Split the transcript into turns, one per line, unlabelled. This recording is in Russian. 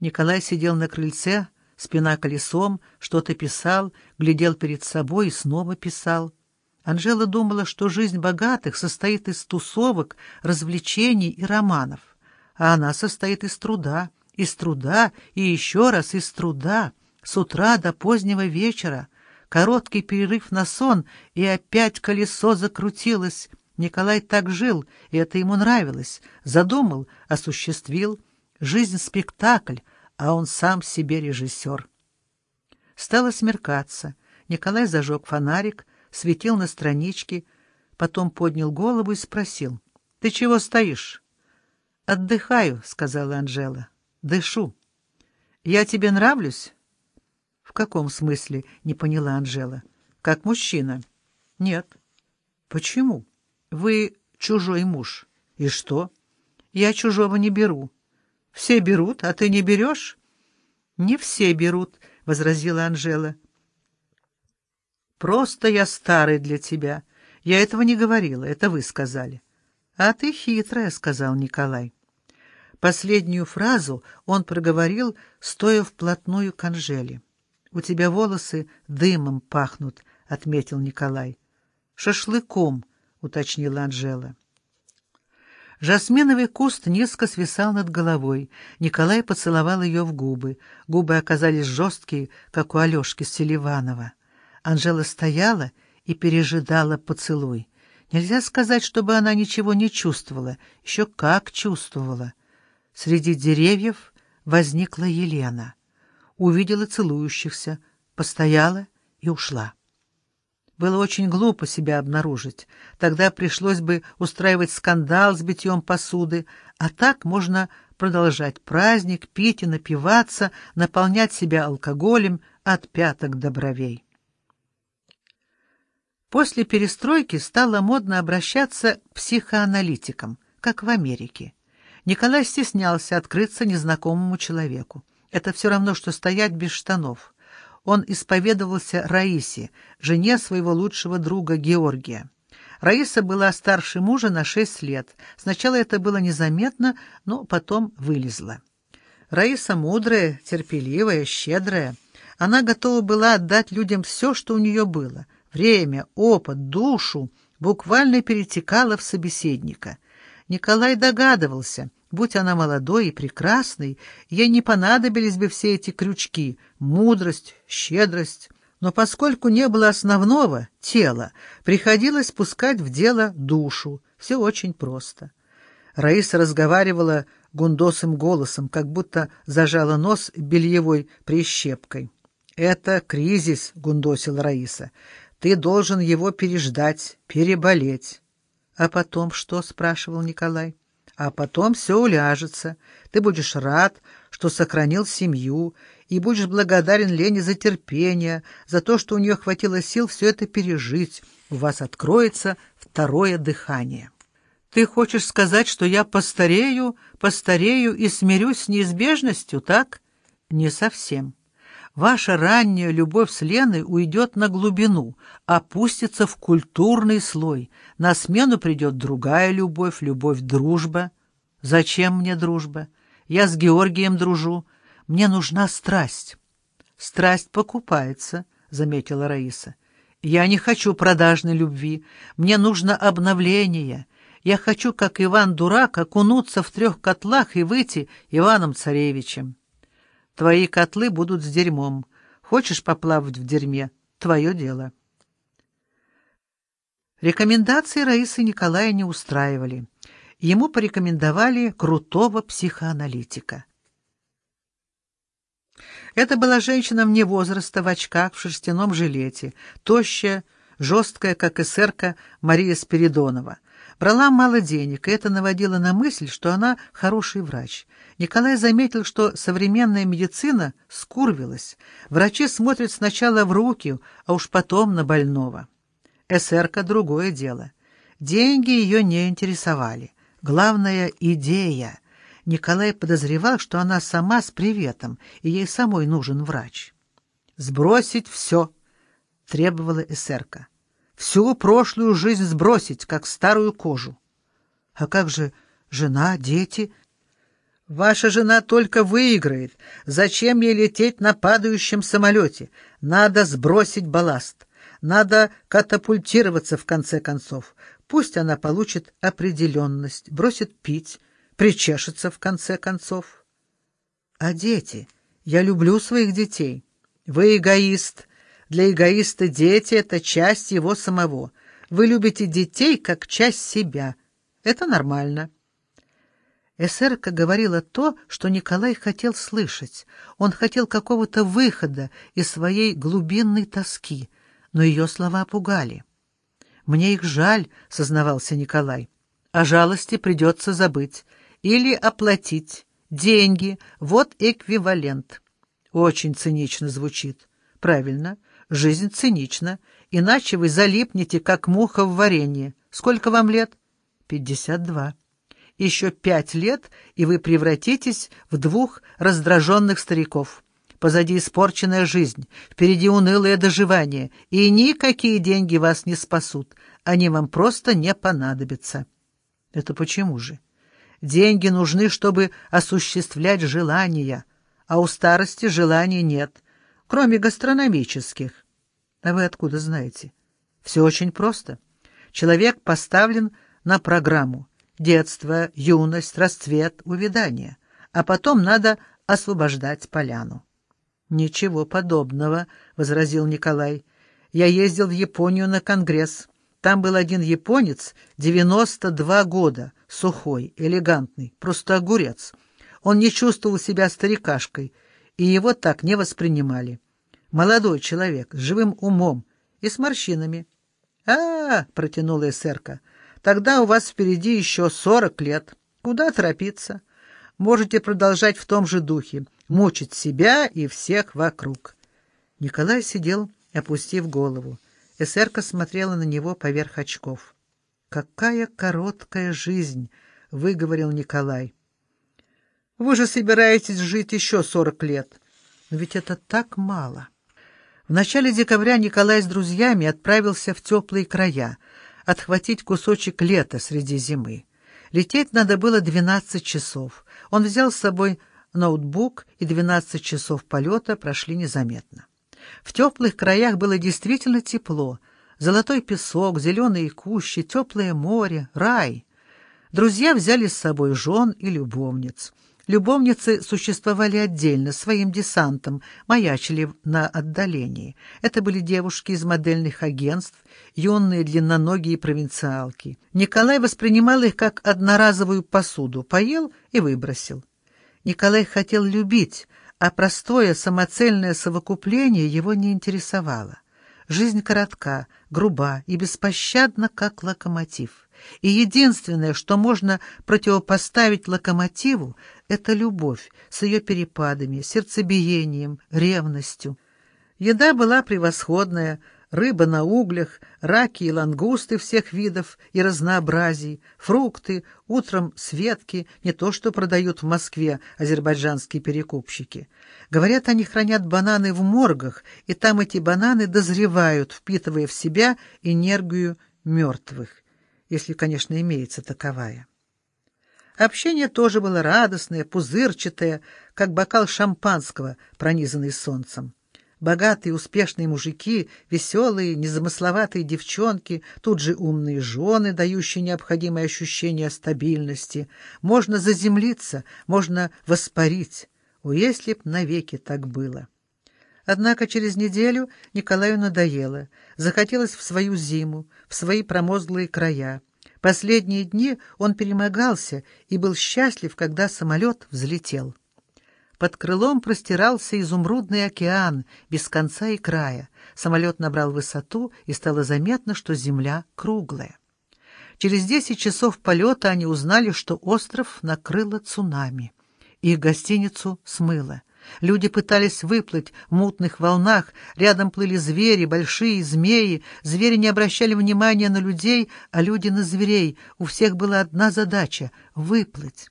Николай сидел на крыльце, спина колесом, что-то писал, глядел перед собой и снова писал. Анжела думала, что жизнь богатых состоит из тусовок, развлечений и романов, а она состоит из труда, из труда и еще раз из труда, с утра до позднего вечера. Короткий перерыв на сон, и опять колесо закрутилось. Николай так жил, и это ему нравилось. Задумал, осуществил. Жизнь — спектакль, а он сам себе режиссер. Стало смеркаться. Николай зажег фонарик, светил на страничке, потом поднял голову и спросил. — Ты чего стоишь? — Отдыхаю, — сказала Анжела. — Дышу. — Я тебе нравлюсь? — В каком смысле? — не поняла Анжела. — Как мужчина. — Нет. — Почему? — Вы чужой муж. — И что? — Я чужого не беру. — все берут, а ты не берешь? — Не все берут, — возразила Анжела. — Просто я старый для тебя. Я этого не говорила, это вы сказали. — А ты хитрая, — сказал Николай. Последнюю фразу он проговорил, стоя вплотную к Анжеле. — У тебя волосы дымом пахнут, — отметил Николай. — Шашлыком, — уточнила Анжела. Жасминовый куст низко свисал над головой. Николай поцеловал ее в губы. Губы оказались жесткие, как у Алешки Селиванова. Анжела стояла и пережидала поцелуй. Нельзя сказать, чтобы она ничего не чувствовала. Еще как чувствовала. Среди деревьев возникла Елена. Увидела целующихся, постояла и ушла. Было очень глупо себя обнаружить. Тогда пришлось бы устраивать скандал с битьем посуды, а так можно продолжать праздник, пить и напиваться, наполнять себя алкоголем от пяток до бровей. После перестройки стало модно обращаться к психоаналитикам, как в Америке. Николай стеснялся открыться незнакомому человеку. Это все равно, что стоять без штанов он исповедовался Раисе, жене своего лучшего друга Георгия. Раиса была старше мужа на шесть лет. Сначала это было незаметно, но потом вылезла. Раиса мудрая, терпеливая, щедрая. Она готова была отдать людям все, что у нее было. Время, опыт, душу буквально перетекала в собеседника. Николай догадывался, Будь она молодой и прекрасной, ей не понадобились бы все эти крючки — мудрость, щедрость. Но поскольку не было основного — тела, приходилось пускать в дело душу. Все очень просто. Раиса разговаривала гундосым голосом, как будто зажала нос бельевой прищепкой. «Это кризис», — гундосила Раиса. «Ты должен его переждать, переболеть». «А потом что?» — спрашивал Николай а потом все уляжется. Ты будешь рад, что сохранил семью, и будешь благодарен Лене за терпение, за то, что у нее хватило сил все это пережить. У вас откроется второе дыхание. Ты хочешь сказать, что я постарею, постарею и смирюсь с неизбежностью, так? Не совсем. Ваша ранняя любовь с Леной уйдет на глубину, опустится в культурный слой. На смену придет другая любовь, любовь-дружба. Зачем мне дружба? Я с Георгием дружу. Мне нужна страсть. Страсть покупается, — заметила Раиса. Я не хочу продажной любви. Мне нужно обновление. Я хочу, как Иван-дурак, окунуться в трех котлах и выйти Иваном-царевичем. Твои котлы будут с дерьмом. Хочешь поплавать в дерьме? Твое дело. Рекомендации Раисы Николая не устраивали. Ему порекомендовали крутого психоаналитика. Это была женщина вне возраста, в очках, в шерстяном жилете, тощая, жесткая, как эсерка Мария Спиридонова. Брала мало денег, и это наводило на мысль, что она хороший врач. Николай заметил, что современная медицина скурвилась. Врачи смотрят сначала в руки, а уж потом на больного. Эсерка — другое дело. Деньги ее не интересовали. Главная — идея. Николай подозревал, что она сама с приветом, и ей самой нужен врач. «Сбросить все!» — требовала эсерка всю прошлую жизнь сбросить, как старую кожу. А как же жена, дети? Ваша жена только выиграет. Зачем ей лететь на падающем самолете? Надо сбросить балласт. Надо катапультироваться в конце концов. Пусть она получит определенность, бросит пить, причешется в конце концов. А дети? Я люблю своих детей. Вы эгоист. Для эгоиста дети — это часть его самого. Вы любите детей как часть себя. Это нормально. Эсерка говорила то, что Николай хотел слышать. Он хотел какого-то выхода из своей глубинной тоски, но ее слова пугали. «Мне их жаль», — сознавался Николай. «О жалости придется забыть. Или оплатить. Деньги — вот эквивалент». Очень цинично звучит. Правильно, жизнь цинична, иначе вы залипнете, как муха в варенье. Сколько вам лет? Пятьдесят два. Еще пять лет, и вы превратитесь в двух раздраженных стариков. Позади испорченная жизнь, впереди унылое доживание, и никакие деньги вас не спасут. Они вам просто не понадобятся. Это почему же? Деньги нужны, чтобы осуществлять желания, а у старости желаний нет, кроме гастрономических. А вы откуда знаете? Все очень просто. Человек поставлен на программу детство, юность, расцвет, увядание, а потом надо освобождать поляну. «Ничего подобного», — возразил Николай. «Я ездил в Японию на конгресс. Там был один японец, 92 года, сухой, элегантный, просто огурец. Он не чувствовал себя старикашкой, и его так не воспринимали. Молодой человек, с живым умом и с морщинами. «А-а-а!» — протянула эсерка — Тогда у вас впереди еще сорок лет. Куда торопиться? Можете продолжать в том же духе, мучить себя и всех вокруг. Николай сидел, опустив голову. Эсерка смотрела на него поверх очков. «Какая короткая жизнь!» — выговорил Николай. «Вы же собираетесь жить еще сорок лет. Но ведь это так мало». В начале декабря Николай с друзьями отправился в теплые края — отхватить кусочек лета среди зимы. Лететь надо было 12 часов. Он взял с собой ноутбук, и 12 часов полета прошли незаметно. В теплых краях было действительно тепло. Золотой песок, зеленые кущи, теплое море, рай. Друзья взяли с собой жен и любовниц. Любовницы существовали отдельно, своим десантом, маячили на отдалении. Это были девушки из модельных агентств, юные длинноногие провинциалки. Николай воспринимал их как одноразовую посуду, поел и выбросил. Николай хотел любить, а простое самоцельное совокупление его не интересовало. Жизнь коротка, груба и беспощадна, как локомотив. И единственное, что можно противопоставить локомотиву, это любовь с ее перепадами, сердцебиением, ревностью. Еда была превосходная, рыба на углях, раки и лангусты всех видов и разнообразий, фрукты, утром светки, не то что продают в Москве азербайджанские перекупщики. Говорят, они хранят бананы в моргах, и там эти бананы дозревают, впитывая в себя энергию мертвых, если, конечно, имеется таковая. Общение тоже было радостное, пузырчатое, как бокал шампанского, пронизанный солнцем. Богатые, успешные мужики, веселые, незамысловатые девчонки, тут же умные жены, дающие необходимое ощущение стабильности. Можно заземлиться, можно воспарить. О, если б навеки так было! Однако через неделю Николаю надоело. Захотелось в свою зиму, в свои промозглые края. Последние дни он перемогался и был счастлив, когда самолет взлетел. Под крылом простирался изумрудный океан, без конца и края. Самолет набрал высоту, и стало заметно, что земля круглая. Через десять часов полета они узнали, что остров накрыло цунами. Их гостиницу смыло. Люди пытались выплыть в мутных волнах, рядом плыли звери, большие змеи. Звери не обращали внимания на людей, а люди на зверей. У всех была одна задача — выплыть.